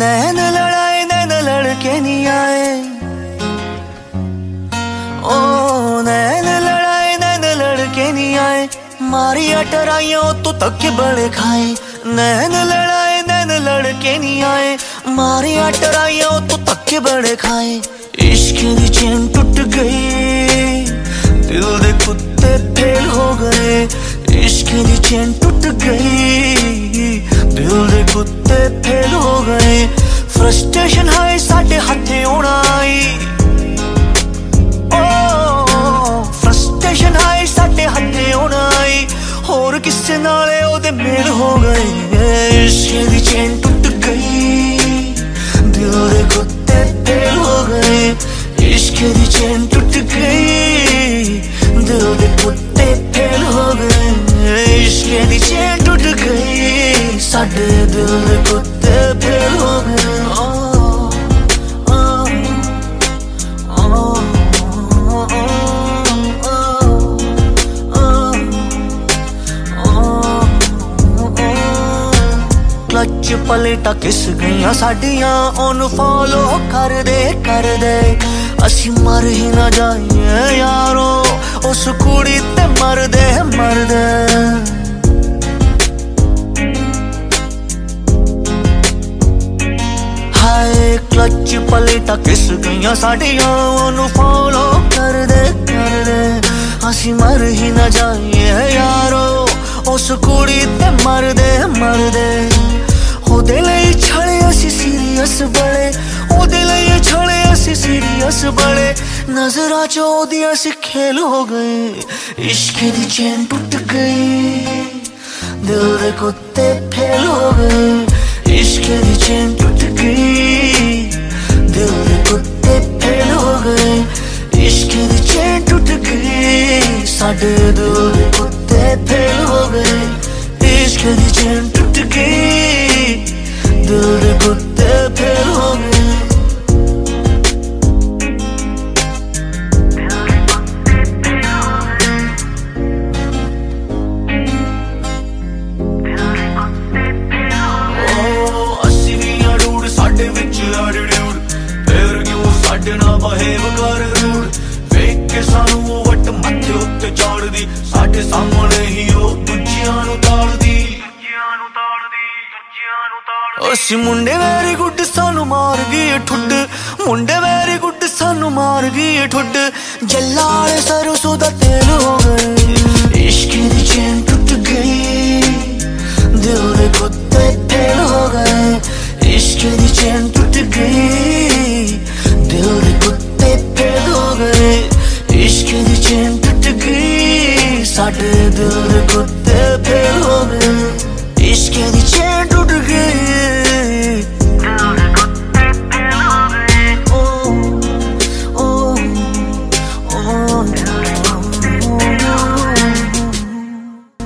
नैन लड़ाए नैन लड़के नहीं आए ओ, नैन लड़ाए नैन लड़के नहीं आए मारी अटराइयों तो तक बड़े खाए। नैन लड़ाए नैन लड़के नहीं आए मारी अटराइयों तो तक बड़े खाए। ਇਸ਼ਕ ਦੀ ਚੇਨ ਟੁੱਟ ਗਈ। ਦਿਲ ਦੇ ਕੁੱਤੇ ਫੇਲ ਹੋ ਗਏ। ਇਸ਼ਕ ਦੀ ਚੇਨ ਟੁੱਟ ਗਈ। ਦਿਲ ਦੇ ਕੁੱਤੇ ਫੇਲ ਹੋ ਗਏ। ਫਰਸਟ੍ਰੇਸ਼ਨ ਹਾਈ ਸਾਡੇ ਹੱਥੇ ਆਉਣਾ ਆਈ। मेरी चैन टूट गई दिल दे कुत्ते फेल हो गए इश्क दी चैन टूट गई साढ़े दिल दे कुत्ते फेल हो गए ਕਲਚ ਪਲੇਟਾ ਕਿਸ ਗਈਆਂ ਸਾਡੀਆਂ, ਉਹਨੂੰ ਫੋਲੋ ਕਰਦੇ ਕਰਦੇ। ਅਸੀਂ ਮਰ ਹੀ ਨਾ ਜਾਈਏ ਯਾਰੋ, ਉਸ ਕੁੜੀ ਤੇ ਮਰਦੇ ਮਰਦੇ। ਹਾਏ ਕਲਚ ਪਲੇਟਾ ਕਿਸ ਗਈਆਂ ਸਾਡੀਆਂ, ਉਹਨੂੰ ਫੋਲੋ ਕਰਦੇ ਕਰਦੇ। ਅਸੀਂ ਮਰ ਹੀ ਨਾ ਜਾਈਏ ਯਾਰੋ, ਉਸ ਕੁੜੀ ਤੇ ਮਰਦੇ ਮਰਦੇ। नजरा चौदिया से खेल हो गए इश्क दी चैन टूट गई। दिल दे कुत्ते फेल हो गए। इश्क दी चैन टूट गई। दिल दे कुत्ते फेल हो गए। इश्क दी चैन टूट गई। साडे दिल दे कुत्ते फेल हो गए। इश्क दी चैन टूट गई। दिल दे कुत्ते ਉੱਤੇ ਸਾਡੇ ਸਾਹਮਣੇ ਹੀ ਉਹ ਦੂਜਿਆਂ ਨੂੰ ਤਾੜਦੀ। ਦੂਜਿਆਂ ਨੂੰ ਤਾੜਦੀ ਦੂਜਿਆਂ ਨੂੰ ਤਾੜਦੀ ਅਸੀਂ ਮੁੰਡੇ ਵੈਰੀ ਗੁੱਡ ਸਾਨੂੰ ਮਾਰ ਗਈ ਠੁੱਡ। ਮੁੰਡੇ ਵੈਰੀ ਗੁੱਡ ਸਾਨੂੰ ਮਾਰ ਗਈ ਠੁੱਡ। ਜੱਲਾ ਵਾਲੇ ਸਰਸੋਂ ਦਾ ਤੇਲ ਹੋ ਗਏ। ਇਸ਼ਕ ਦੀ ਚੈਨ ਟੁੱਟ ਗਈ। ਦਿਲ ਦੇ ਕੁੱਤੇ ਫੇਲ ਹੋ ਗਏ। ਇਸ਼ਕ ਦੀ ਚੈਨ ਟੁੱਟ ਗਈ।